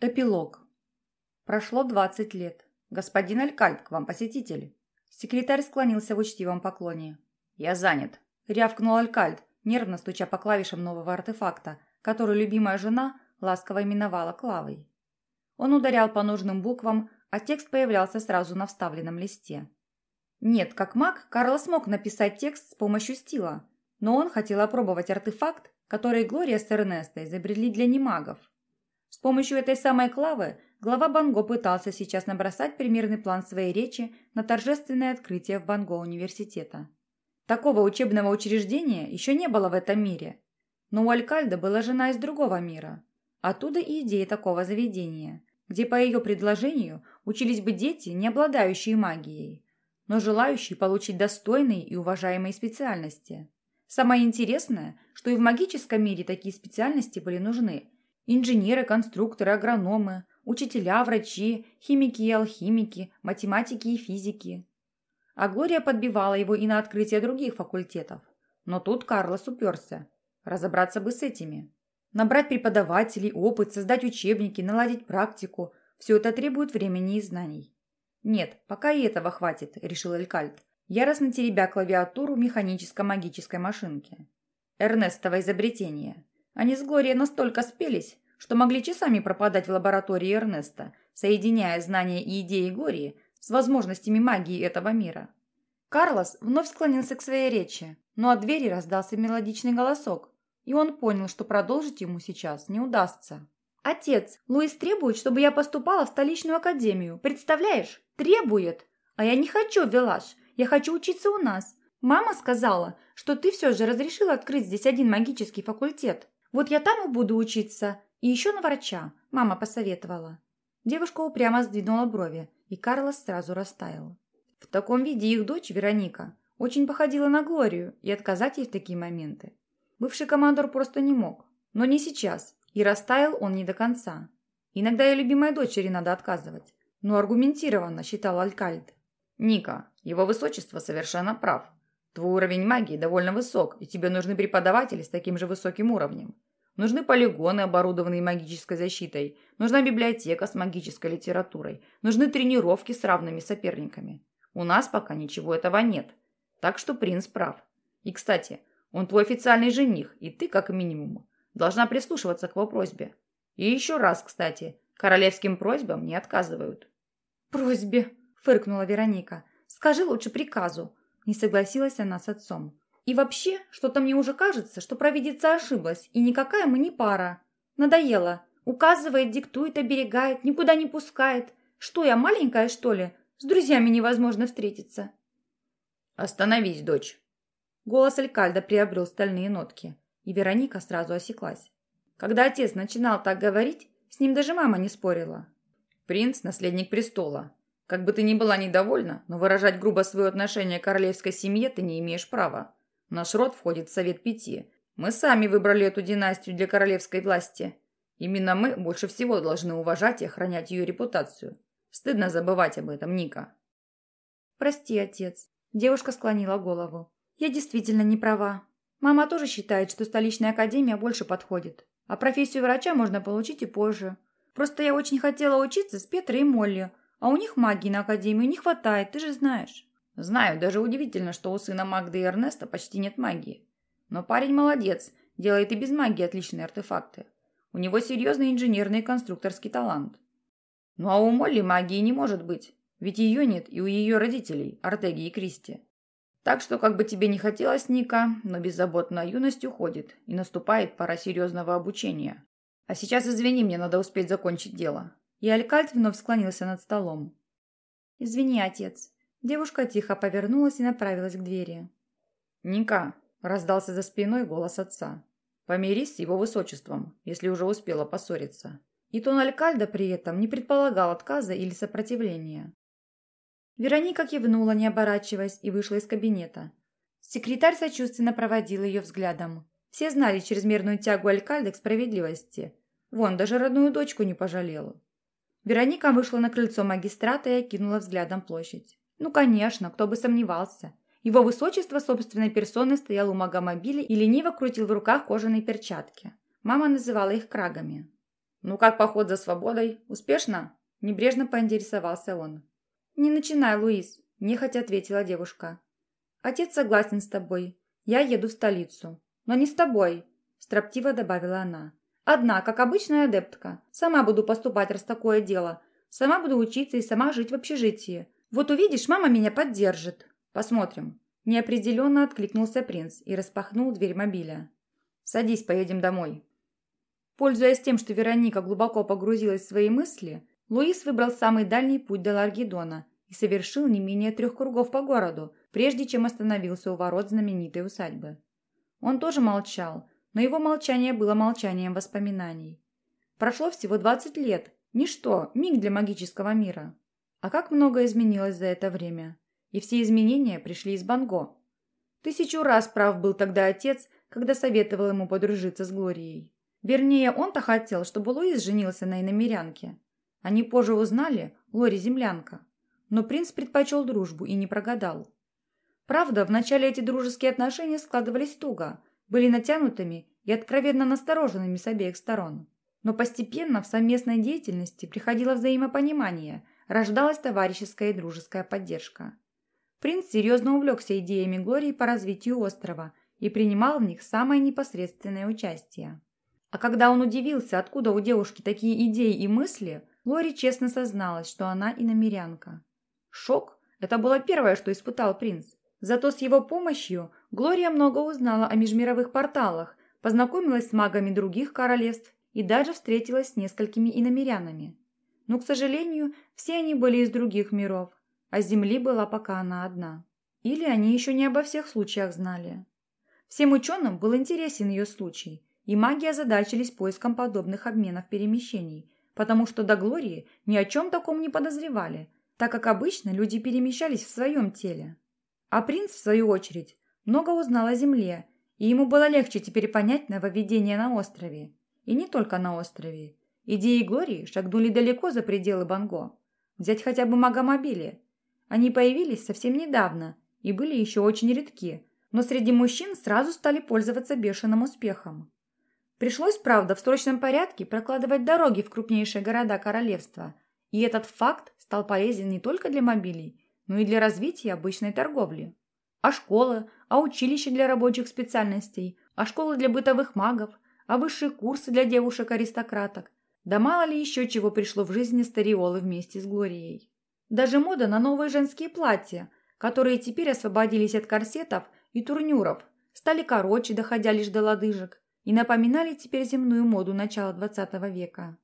Эпилог. Прошло двадцать лет. Господин Алькальд, к вам посетитель. Секретарь склонился в учтивом поклоне. «Я занят», — рявкнул Алькальд, нервно стуча по клавишам нового артефакта, который любимая жена ласково именовала Клавой. Он ударял по нужным буквам, а текст появлялся сразу на вставленном листе. Нет, как маг, Карл смог написать текст с помощью стила, но он хотел опробовать артефакт, который Глория с Эрнестой изобрели для немагов. С помощью этой самой Клавы глава Банго пытался сейчас набросать примерный план своей речи на торжественное открытие в Банго университета. Такого учебного учреждения еще не было в этом мире. Но у Алькальда была жена из другого мира. Оттуда и идея такого заведения, где по ее предложению учились бы дети, не обладающие магией, но желающие получить достойные и уважаемые специальности. Самое интересное, что и в магическом мире такие специальности были нужны. Инженеры, конструкторы, агрономы, учителя, врачи, химики и алхимики, математики и физики. А Глория подбивала его и на открытие других факультетов. Но тут Карлос уперся. Разобраться бы с этими. Набрать преподавателей, опыт, создать учебники, наладить практику – все это требует времени и знаний. «Нет, пока и этого хватит», – решил Элькальд яростно теребя клавиатуру механическо-магической машинки. Эрнестово изобретение. Они с Глорией настолько спелись, что могли часами пропадать в лаборатории Эрнеста, соединяя знания и идеи Глории с возможностями магии этого мира. Карлос вновь склонился к своей речи, но от двери раздался мелодичный голосок, и он понял, что продолжить ему сейчас не удастся. «Отец, Луис требует, чтобы я поступала в столичную академию. Представляешь? Требует! А я не хочу, Велаш. Я хочу учиться у нас. Мама сказала, что ты все же разрешила открыть здесь один магический факультет. Вот я там и буду учиться. И еще на врача. Мама посоветовала». Девушка упрямо сдвинула брови, и Карлос сразу растаял. В таком виде их дочь, Вероника, очень походила на Глорию, и отказать ей в такие моменты. Бывший командор просто не мог. Но не сейчас, и растаял он не до конца. Иногда и любимой дочери надо отказывать. Но аргументированно считал Алькальд. «Ника, его высочество совершенно прав. Твой уровень магии довольно высок, и тебе нужны преподаватели с таким же высоким уровнем. Нужны полигоны, оборудованные магической защитой. Нужна библиотека с магической литературой. Нужны тренировки с равными соперниками. У нас пока ничего этого нет. Так что принц прав. И, кстати, он твой официальный жених, и ты, как минимум, должна прислушиваться к его просьбе. И еще раз, кстати, королевским просьбам не отказывают. «Просьбе!» фыркнула Вероника. «Скажи лучше приказу». Не согласилась она с отцом. «И вообще, что-то мне уже кажется, что провидица ошиблась, и никакая мы не пара. Надоело. Указывает, диктует, оберегает, никуда не пускает. Что я, маленькая, что ли? С друзьями невозможно встретиться». «Остановись, дочь!» Голос Алькальда приобрел стальные нотки, и Вероника сразу осеклась. Когда отец начинал так говорить, с ним даже мама не спорила. Принц – наследник престола, как бы ты ни была недовольна, но выражать грубо свое отношение к королевской семье ты не имеешь права. Наш род входит в Совет Пяти. Мы сами выбрали эту династию для королевской власти. Именно мы больше всего должны уважать и охранять ее репутацию. Стыдно забывать об этом, Ника. Прости, отец. Девушка склонила голову. Я действительно не права. Мама тоже считает, что столичная академия больше подходит. А профессию врача можно получить и позже. Просто я очень хотела учиться с Петрой и Молли, а у них магии на Академию не хватает, ты же знаешь». «Знаю, даже удивительно, что у сына Магды и Эрнеста почти нет магии. Но парень молодец, делает и без магии отличные артефакты. У него серьезный инженерный и конструкторский талант. Ну а у Молли магии не может быть, ведь ее нет и у ее родителей, Артеги и Кристи. Так что, как бы тебе не хотелось, Ника, но беззаботная юность уходит, и наступает пора серьезного обучения. А сейчас, извини, мне надо успеть закончить дело. И Алькальд вновь склонился над столом. «Извини, отец». Девушка тихо повернулась и направилась к двери. «Ника!» – раздался за спиной голос отца. «Помирись с его высочеством, если уже успела поссориться». И тон Алькальда при этом не предполагал отказа или сопротивления. Вероника кивнула, не оборачиваясь, и вышла из кабинета. Секретарь сочувственно проводил ее взглядом. Все знали чрезмерную тягу Алькальда к справедливости. Вон, даже родную дочку не пожалел. Вероника вышла на крыльцо магистрата и окинула взглядом площадь. Ну, конечно, кто бы сомневался. Его высочество собственной персоной стоял у магомобиля и лениво крутил в руках кожаные перчатки. Мама называла их крагами. «Ну как поход за свободой? Успешно?» Небрежно поинтересовался он. «Не начинай, Луис», – нехотя ответила девушка. «Отец согласен с тобой. Я еду в столицу. Но не с тобой», – строптиво добавила она. «Одна, как обычная адептка. Сама буду поступать, раз такое дело. Сама буду учиться и сама жить в общежитии. Вот увидишь, мама меня поддержит. Посмотрим». Неопределенно откликнулся принц и распахнул дверь мобиля. «Садись, поедем домой». Пользуясь тем, что Вероника глубоко погрузилась в свои мысли, Луис выбрал самый дальний путь до Ларгидона и совершил не менее трех кругов по городу, прежде чем остановился у ворот знаменитой усадьбы. Он тоже молчал, но его молчание было молчанием воспоминаний. Прошло всего 20 лет, ничто, миг для магического мира. А как много изменилось за это время. И все изменения пришли из Банго. Тысячу раз прав был тогда отец, когда советовал ему подружиться с Глорией. Вернее, он-то хотел, чтобы Луис женился на иномерянке. Они позже узнали, Лори землянка. Но принц предпочел дружбу и не прогадал. Правда, вначале эти дружеские отношения складывались туго, были натянутыми и откровенно настороженными с обеих сторон. Но постепенно в совместной деятельности приходило взаимопонимание, рождалась товарищеская и дружеская поддержка. Принц серьезно увлекся идеями Глории по развитию острова и принимал в них самое непосредственное участие. А когда он удивился, откуда у девушки такие идеи и мысли, Лори честно созналась, что она иномерянка. Шок – это было первое, что испытал принц. Зато с его помощью Глория много узнала о межмировых порталах, познакомилась с магами других королевств и даже встретилась с несколькими иномерянами. Но, к сожалению, все они были из других миров, а Земли была пока она одна. Или они еще не обо всех случаях знали. Всем ученым был интересен ее случай, и маги озадачились поиском подобных обменов перемещений, потому что до Глории ни о чем таком не подозревали, так как обычно люди перемещались в своем теле. А принц, в свою очередь, много узнал о Земле, и ему было легче теперь понять нововведение на острове. И не только на острове. Идеи Глории шагнули далеко за пределы Банго. Взять хотя бы магомобили. Они появились совсем недавно и были еще очень редки, но среди мужчин сразу стали пользоваться бешеным успехом. Пришлось, правда, в срочном порядке прокладывать дороги в крупнейшие города королевства, и этот факт стал полезен не только для мобилей, но и для развития обычной торговли. А школы, а училища для рабочих специальностей, а школы для бытовых магов, а высшие курсы для девушек-аристократок. Да мало ли еще чего пришло в жизни Стариолы вместе с Глорией. Даже мода на новые женские платья, которые теперь освободились от корсетов и турнюров, стали короче, доходя лишь до лодыжек, и напоминали теперь земную моду начала XX века.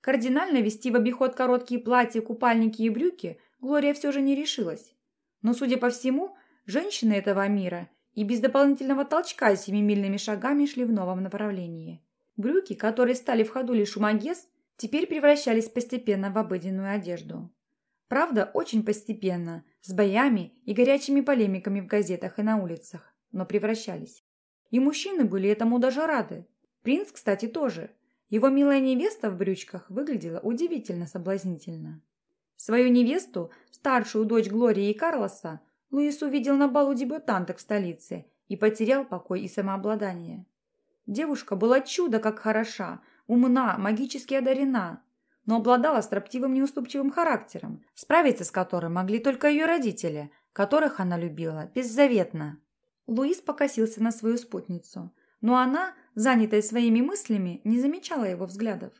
Кардинально вести в обиход короткие платья, купальники и брюки Глория все же не решилась. Но, судя по всему, женщины этого мира и без дополнительного толчка семимильными шагами шли в новом направлении. Брюки, которые стали в ходу лишь у Магес, теперь превращались постепенно в обыденную одежду. Правда, очень постепенно, с боями и горячими полемиками в газетах и на улицах, но превращались. И мужчины были этому даже рады. Принц, кстати, тоже. Его милая невеста в брючках выглядела удивительно соблазнительно. Свою невесту, старшую дочь Глории и Карлоса, Луис увидел на балу дебютанток в столице и потерял покой и самообладание. Девушка была чудо как хороша, умна, магически одарена, но обладала строптивым неуступчивым характером, справиться с которым могли только ее родители, которых она любила беззаветно. Луис покосился на свою спутницу, но она, занятая своими мыслями, не замечала его взглядов.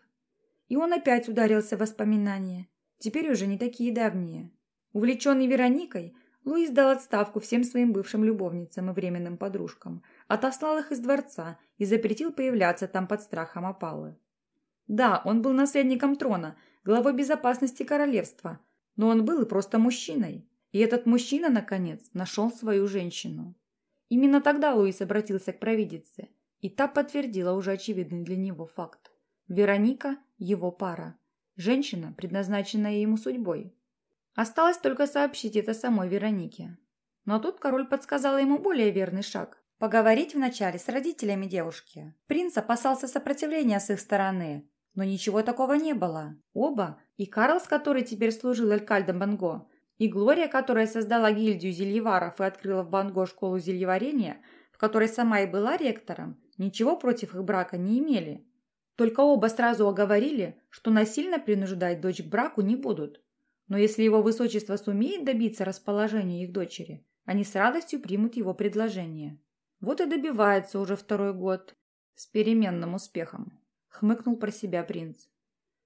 И он опять ударился в воспоминания, теперь уже не такие давние. Увлеченный Вероникой, Луис дал отставку всем своим бывшим любовницам и временным подружкам, отослал их из дворца и запретил появляться там под страхом опалы. Да, он был наследником трона, главой безопасности королевства, но он был и просто мужчиной. И этот мужчина, наконец, нашел свою женщину. Именно тогда Луис обратился к провидице, и та подтвердила уже очевидный для него факт. Вероника – его пара. Женщина, предназначенная ему судьбой. Осталось только сообщить это самой Веронике. Но тут король подсказал ему более верный шаг – поговорить вначале с родителями девушки. Принц опасался сопротивления с их стороны, но ничего такого не было. Оба, и Карлс, который теперь служил Элькальдом Банго, и Глория, которая создала гильдию зельеваров и открыла в Банго школу зельеварения, в которой сама и была ректором, ничего против их брака не имели. Только оба сразу оговорили, что насильно принуждать дочь к браку не будут. Но если его высочество сумеет добиться расположения их дочери, они с радостью примут его предложение. Вот и добивается уже второй год. С переменным успехом. Хмыкнул про себя принц.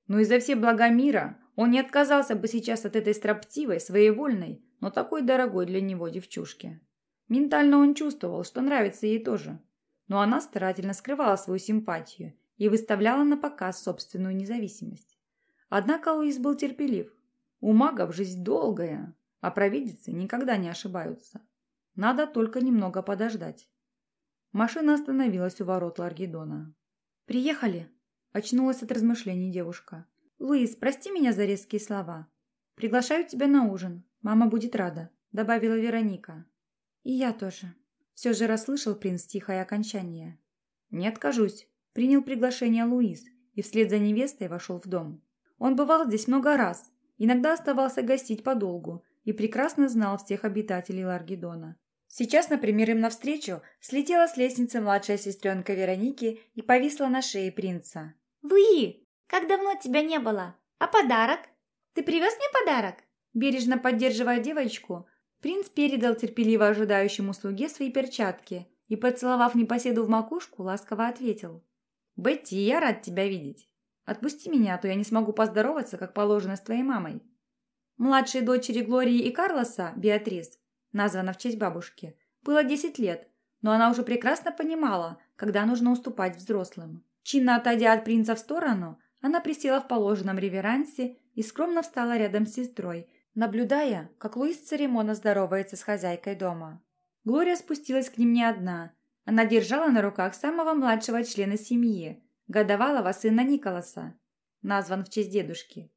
Но и за все блага мира он не отказался бы сейчас от этой строптивой, своевольной, но такой дорогой для него девчушки. Ментально он чувствовал, что нравится ей тоже. Но она старательно скрывала свою симпатию и выставляла на показ собственную независимость. Однако Луис был терпелив. У магов жизнь долгая, а провидицы никогда не ошибаются. Надо только немного подождать. Машина остановилась у ворот Ларгидона. «Приехали!» – очнулась от размышлений девушка. «Луис, прости меня за резкие слова. Приглашаю тебя на ужин. Мама будет рада», – добавила Вероника. «И я тоже». Все же расслышал принц тихое окончание. «Не откажусь», Принял приглашение Луис и вслед за невестой вошел в дом. Он бывал здесь много раз, иногда оставался гостить подолгу и прекрасно знал всех обитателей Ларгидона. Сейчас, например, им навстречу слетела с лестницы младшая сестренка Вероники и повисла на шее принца. «Луи, как давно тебя не было? А подарок? Ты привез мне подарок?» Бережно поддерживая девочку, принц передал терпеливо ожидающему слуге свои перчатки и, поцеловав непоседу в макушку, ласково ответил. «Бетти, я рад тебя видеть. Отпусти меня, а то я не смогу поздороваться, как положено, с твоей мамой». Младшей дочери Глории и Карлоса, Беатрис, названа в честь бабушки, было 10 лет, но она уже прекрасно понимала, когда нужно уступать взрослым. Чинно отойдя от принца в сторону, она присела в положенном реверансе и скромно встала рядом с сестрой, наблюдая, как Луис церемонно здоровается с хозяйкой дома. Глория спустилась к ним не одна – она держала на руках самого младшего члена семьи, годовалого сына Николаса, назван в честь дедушки.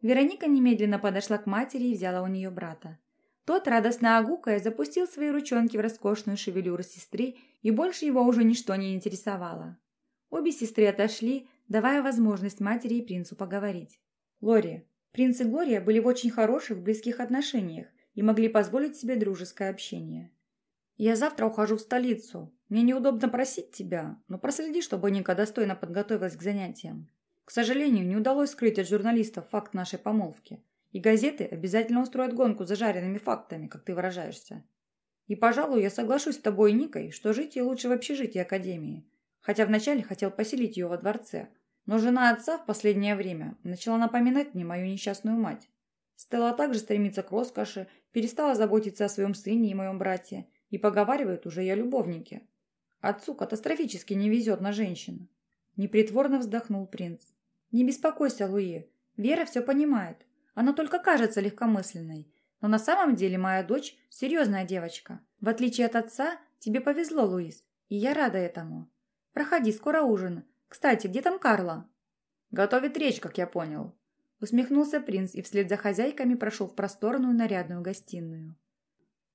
Вероника немедленно подошла к матери и взяла у нее брата. Тот, радостно огукая, запустил свои ручонки в роскошную шевелюру сестры, и больше его уже ничто не интересовало. Обе сестры отошли, давая возможность матери и принцу поговорить. Лори. Принц и Глория были в очень хороших, близких отношениях и могли позволить себе дружеское общение. «Я завтра ухожу в столицу. Мне неудобно просить тебя, но проследи, чтобы Ника достойно подготовилась к занятиям. К сожалению, не удалось скрыть от журналистов факт нашей помолвки. И газеты обязательно устроят гонку за жареными фактами, как ты выражаешься. И, пожалуй, я соглашусь с тобой и Никой, что жить ей лучше в общежитии Академии. Хотя вначале хотел поселить ее во дворце. Но жена отца в последнее время начала напоминать мне мою несчастную мать. Стелла также стремится к роскоши, перестала заботиться о своем сыне и моем брате, и поговаривают уже я любовнике. Отцу катастрофически не везет на женщин. Непритворно вздохнул принц. Не беспокойся, Луи. Вера все понимает. Она только кажется легкомысленной. Но на самом деле моя дочь серьезная девочка. В отличие от отца, тебе повезло, Луис. И я рада этому. Проходи, скоро ужин. Кстати, где там Карла? Готовит речь, как я понял. Усмехнулся принц и вслед за хозяйками прошел в просторную нарядную гостиную.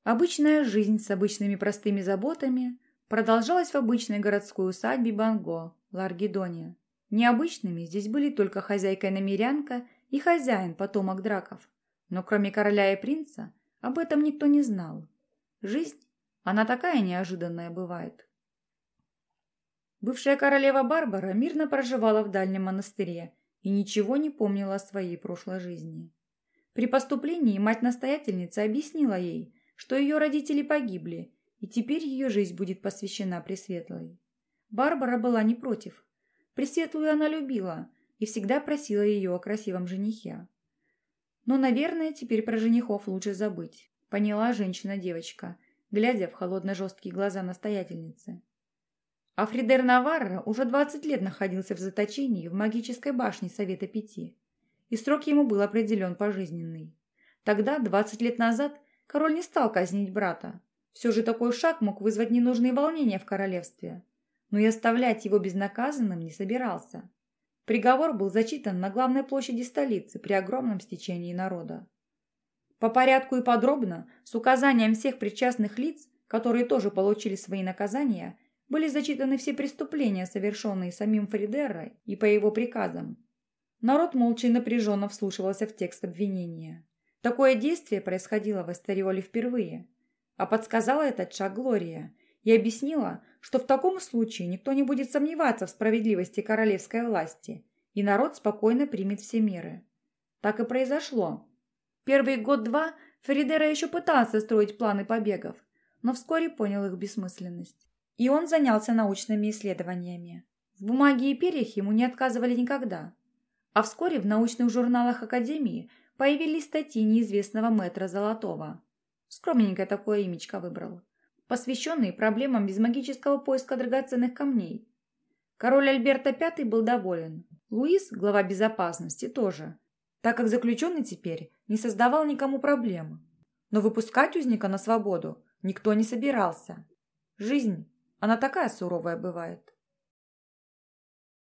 Обычная жизнь с обычными простыми заботами продолжалась в обычной городской усадьбе Банго, Ларгидоне. Необычными здесь были только хозяйка-намерянка и хозяин, потомок драков. Но кроме короля и принца, об этом никто не знал. Жизнь, она такая неожиданная бывает. Бывшая королева Барбара мирно проживала в дальнем монастыре и ничего не помнила о своей прошлой жизни. При поступлении мать-настоятельница объяснила ей, что ее родители погибли, и теперь ее жизнь будет посвящена Пресветлой. Барбара была не против. Пресветлую она любила и всегда просила ее о красивом женихе. Но, наверное, теперь про женихов лучше забыть, поняла женщина-девочка, глядя в холодно-жесткие глаза настоятельницы. А Фридер Наварро уже 20 лет находился в заточении в магической башне Совета Пяти, и срок ему был определен пожизненный. Тогда, 20 лет назад, Король не стал казнить брата. Все же такой шаг мог вызвать ненужные волнения в королевстве. Но и оставлять его безнаказанным не собирался. Приговор был зачитан на главной площади столицы при огромном стечении народа. По порядку и подробно, с указанием всех причастных лиц, которые тоже получили свои наказания, были зачитаны все преступления, совершенные самим Фридерой и по его приказам. Народ молча и напряженно вслушивался в текст обвинения. Такое действие происходило в Эстериоле впервые. А подсказала этот шаг Глория и объяснила, что в таком случае никто не будет сомневаться в справедливости королевской власти, и народ спокойно примет все меры. Так и произошло. Первый год-два Феридера еще пытался строить планы побегов, но вскоре понял их бессмысленность. И он занялся научными исследованиями. В бумаге и перьях ему не отказывали никогда. А вскоре в научных журналах Академии появились статьи неизвестного мэтра Золотого. Скромненькое такое имечко выбрал. Посвященные проблемам безмагического поиска драгоценных камней. Король Альберта V был доволен. Луис, глава безопасности, тоже. Так как заключенный теперь не создавал никому проблем. Но выпускать узника на свободу никто не собирался. Жизнь, она такая суровая бывает.